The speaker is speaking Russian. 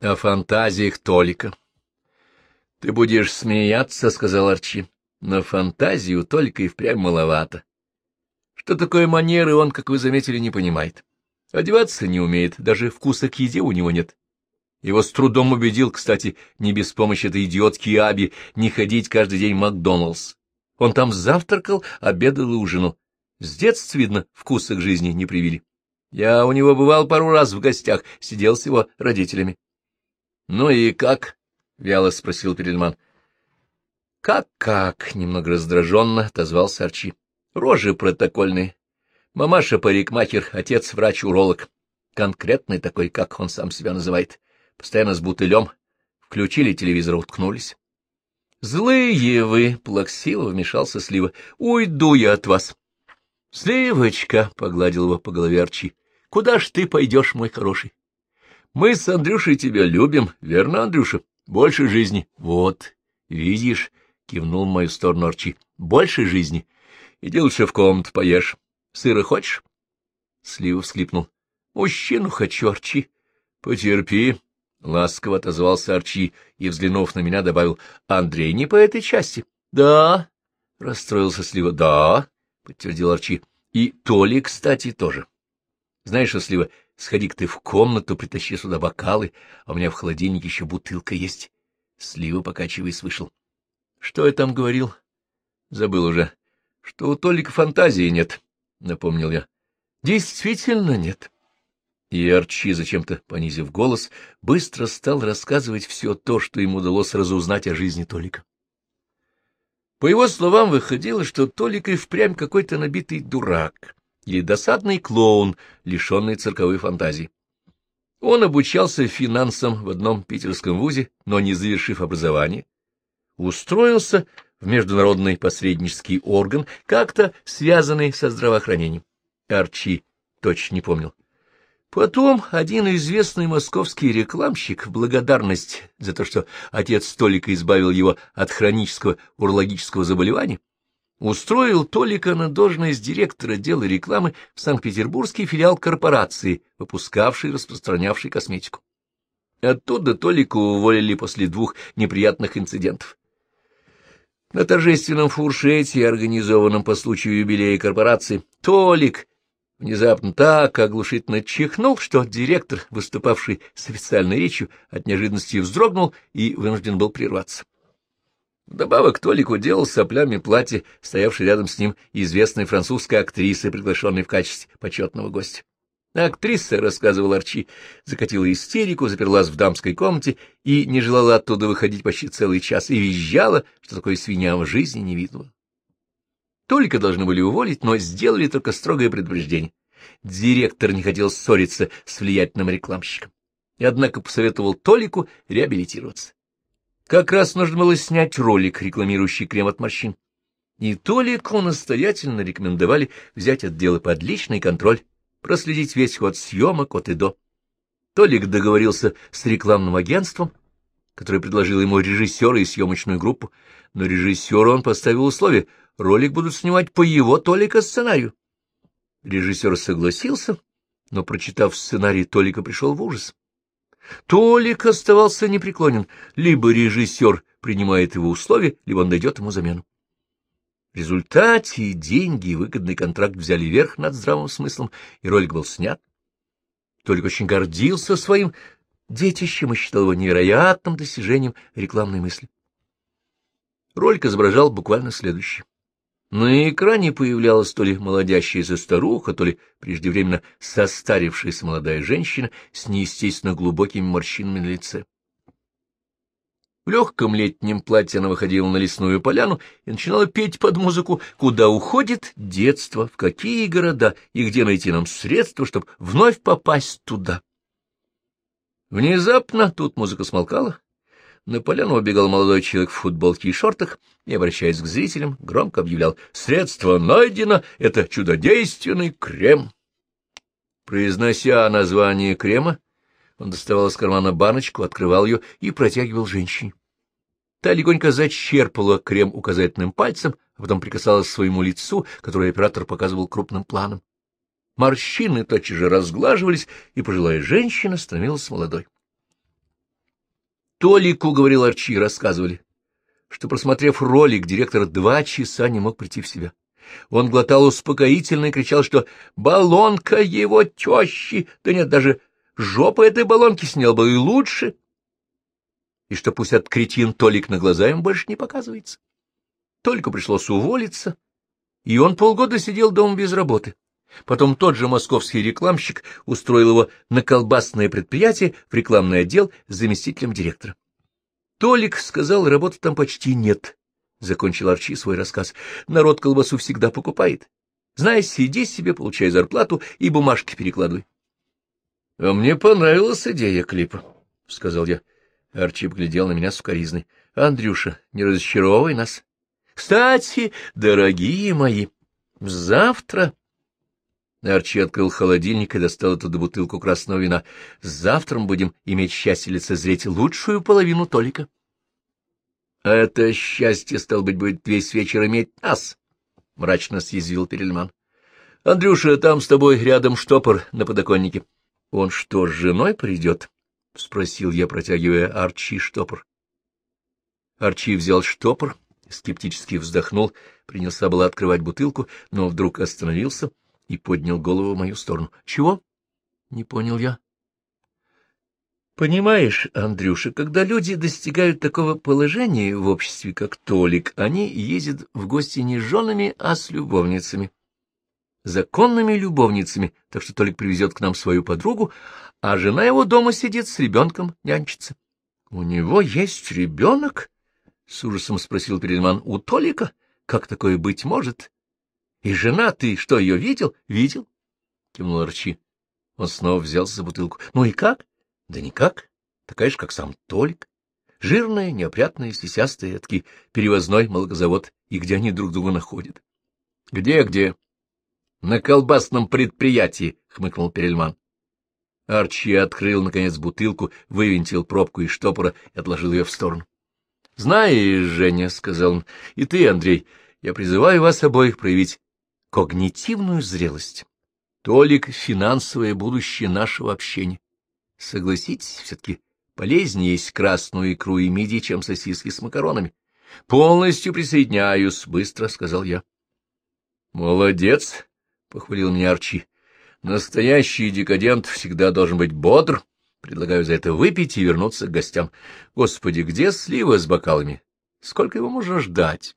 о фантазиях Толика. — Ты будешь смеяться, — сказал Арчи. — Но фантазию только и впрямь маловато. Что такое манеры, он, как вы заметили, не понимает. Одеваться не умеет, даже вкуса к еде у него нет. Его с трудом убедил, кстати, не без помощи этой идиотки Аби, не ходить каждый день в Макдоналдс. Он там завтракал, обедал и ужинал. С детства, видно, вкуса к жизни не привили. Я у него бывал пару раз в гостях, сидел с его родителями. — Ну и как? — вяло спросил Перельман. «Как, — Как-как? — немного раздраженно отозвался Арчи. — Рожи протокольные. Мамаша парикмахер, отец врач-уролог. Конкретный такой, как он сам себя называет. Постоянно с бутылем. Включили телевизор, уткнулись. — Злые вы! — плаксиво вмешался Слива. — Уйду я от вас. — Сливочка! — погладил его по голове Арчи. — Куда ж ты пойдешь, мой хороший? Мы с Андрюшей тебя любим, верно, Андрюша? Больше жизни. Вот, видишь, — кивнул в мою сторону Арчи. Больше жизни. Иди лучше в комнату поешь. Сыра хочешь? Слива всхлипнул. Мужчину хочу, Арчи. Потерпи. Ласково отозвался Арчи и, взглянув на меня, добавил. Андрей не по этой части. Да, — расстроился Слива. Да, — подтвердил Арчи. И Толи, кстати, тоже. Знаешь, Слива, Сходи-ка ты в комнату, притащи сюда бокалы, а у меня в холодильнике еще бутылка есть. Слива, покачиваясь, вышел. — Что я там говорил? — Забыл уже. — Что у Толика фантазии нет, — напомнил я. — Действительно нет. И Арчи, зачем-то понизив голос, быстро стал рассказывать все то, что ему удалось разузнать о жизни Толика. По его словам, выходило, что Толик и впрямь какой-то набитый дурак или досадный клоун, лишенный цирковой фантазии. Он обучался финансам в одном питерском вузе, но не завершив образование, устроился в международный посреднический орган, как-то связанный со здравоохранением. Арчи точно не помнил. Потом один известный московский рекламщик в благодарность за то, что отец Столика избавил его от хронического урологического заболевания, устроил Толика на должность директора отдела рекламы в Санкт-Петербургский филиал корпорации, выпускавшей и распространявшей косметику. Оттуда Толика уволили после двух неприятных инцидентов. На торжественном фуршете, организованном по случаю юбилея корпорации, Толик внезапно так оглушительно чихнул, что директор, выступавший с официальной речью, от неожиданности вздрогнул и вынужден был прерваться. Вдобавок Толику делал соплями платье, стоявшей рядом с ним известной французской актрисы, приглашенной в качестве почетного гостя. Актриса, — рассказывал Арчи, — закатила истерику, заперлась в дамской комнате и не желала оттуда выходить почти целый час, и визжала, что такое свинья в жизни не видела. Толика должны были уволить, но сделали только строгое предупреждение. Директор не хотел ссориться с влиятельным рекламщиком, и однако посоветовал Толику реабилитироваться. Как раз нужно было снять ролик, рекламирующий крем от морщин. И Толику настоятельно рекомендовали взять это дело под личный контроль, проследить весь ход съемок от и до. Толик договорился с рекламным агентством, которое предложило ему режиссера и съемочную группу, но режиссеру он поставил условие — ролик будут снимать по его Толика сценарию. Режиссер согласился, но, прочитав сценарий, Толика пришел в ужас. Толик оставался непреклонен. Либо режиссер принимает его условия, либо он дает ему замену. В результате деньги и выгодный контракт взяли верх над здравым смыслом, и ролик был снят. Толик очень гордился своим детищем и считал его невероятным достижением рекламной мысли. Ролик изображал буквально следующее. На экране появлялась то ли молодящаяся старуха, то ли преждевременно состарившаяся молодая женщина с неестественно глубокими морщинами на лице. В легком летнем платье она выходила на лесную поляну и начинала петь под музыку «Куда уходит детство? В какие города? И где найти нам средства, чтобы вновь попасть туда?» Внезапно тут музыка смолкала, на поляну убегал молодой человек в футболке и шортах и, обращаясь к зрителям, громко объявлял «Средство найдено! Это чудодейственный крем!» Произнося название крема, он доставал из кармана баночку, открывал ее и протягивал женщине. Та легонько зачерпала крем указательным пальцем, а потом прикасалась к своему лицу, которое оператор показывал крупным планом. Морщины тотчас же разглаживались, и пожилая женщина становилась молодой. Толику, — говорил Арчи, — рассказывали, что, просмотрев ролик, директор два часа не мог прийти в себя. Он глотал успокоительно и кричал, что баллонка его тещи, да нет, даже жопа этой баллонки снял бы и лучше, и что пусть этот кретин Толик на глаза им больше не показывается. Только пришлось уволиться, и он полгода сидел дома без работы. Потом тот же московский рекламщик устроил его на колбасное предприятие в рекламный отдел с заместителем директора. Толик сказал, работы там почти нет, — закончил Арчи свой рассказ. Народ колбасу всегда покупает. Знай, сиди себе, получай зарплату и бумажки перекладывай. — А мне понравилась идея клипа, — сказал я. Арчи поглядел на меня сукоризной. — Андрюша, не разочаровывай нас. — Кстати, дорогие мои, завтра... Арчи открыл холодильник и достал оттуда бутылку красного вина. Завтра мы будем иметь счастье лицезреть лучшую половину Толика. — А это счастье, стал быть, будет весь вечер иметь нас, — мрачно съязвил Перельман. — Андрюша, там с тобой рядом штопор на подоконнике. — Он что, с женой придет? — спросил я, протягивая Арчи штопор. Арчи взял штопор, скептически вздохнул, принялся было открывать бутылку, но вдруг остановился — и поднял голову в мою сторону. — Чего? — не понял я. — Понимаешь, Андрюша, когда люди достигают такого положения в обществе, как Толик, они ездят в гости не с женами, а с любовницами. Законными любовницами, так что Толик привезет к нам свою подругу, а жена его дома сидит с ребенком, нянчится. — У него есть ребенок? — с ужасом спросил Перельман. — У Толика? Как такое быть может? И жена, ты что, ее видел? Видел? Кивнул Арчи. Он снова взялся за бутылку. Ну и как? Да никак. Такая же, как сам Толик. Жирная, неопрятная, сисястая, таки перевозной молокозавод. И где они друг друга находят? Где, где? На колбасном предприятии, хмыкнул Перельман. Арчи открыл, наконец, бутылку, вывинтил пробку из штопора и отложил ее в сторону. — Знаешь, Женя, — сказал он, — и ты, Андрей, я призываю вас обоих проявить когнитивную зрелость. Толик — финансовое будущее нашего общения. Согласитесь, все-таки полезнее есть красную икру и мидии, чем сосиски с макаронами. — Полностью присоединяюсь, — быстро сказал я. — Молодец, — похвалил меня Арчи. — Настоящий декадент всегда должен быть бодр. Предлагаю за это выпить и вернуться к гостям. Господи, где слива с бокалами? Сколько его можно ждать?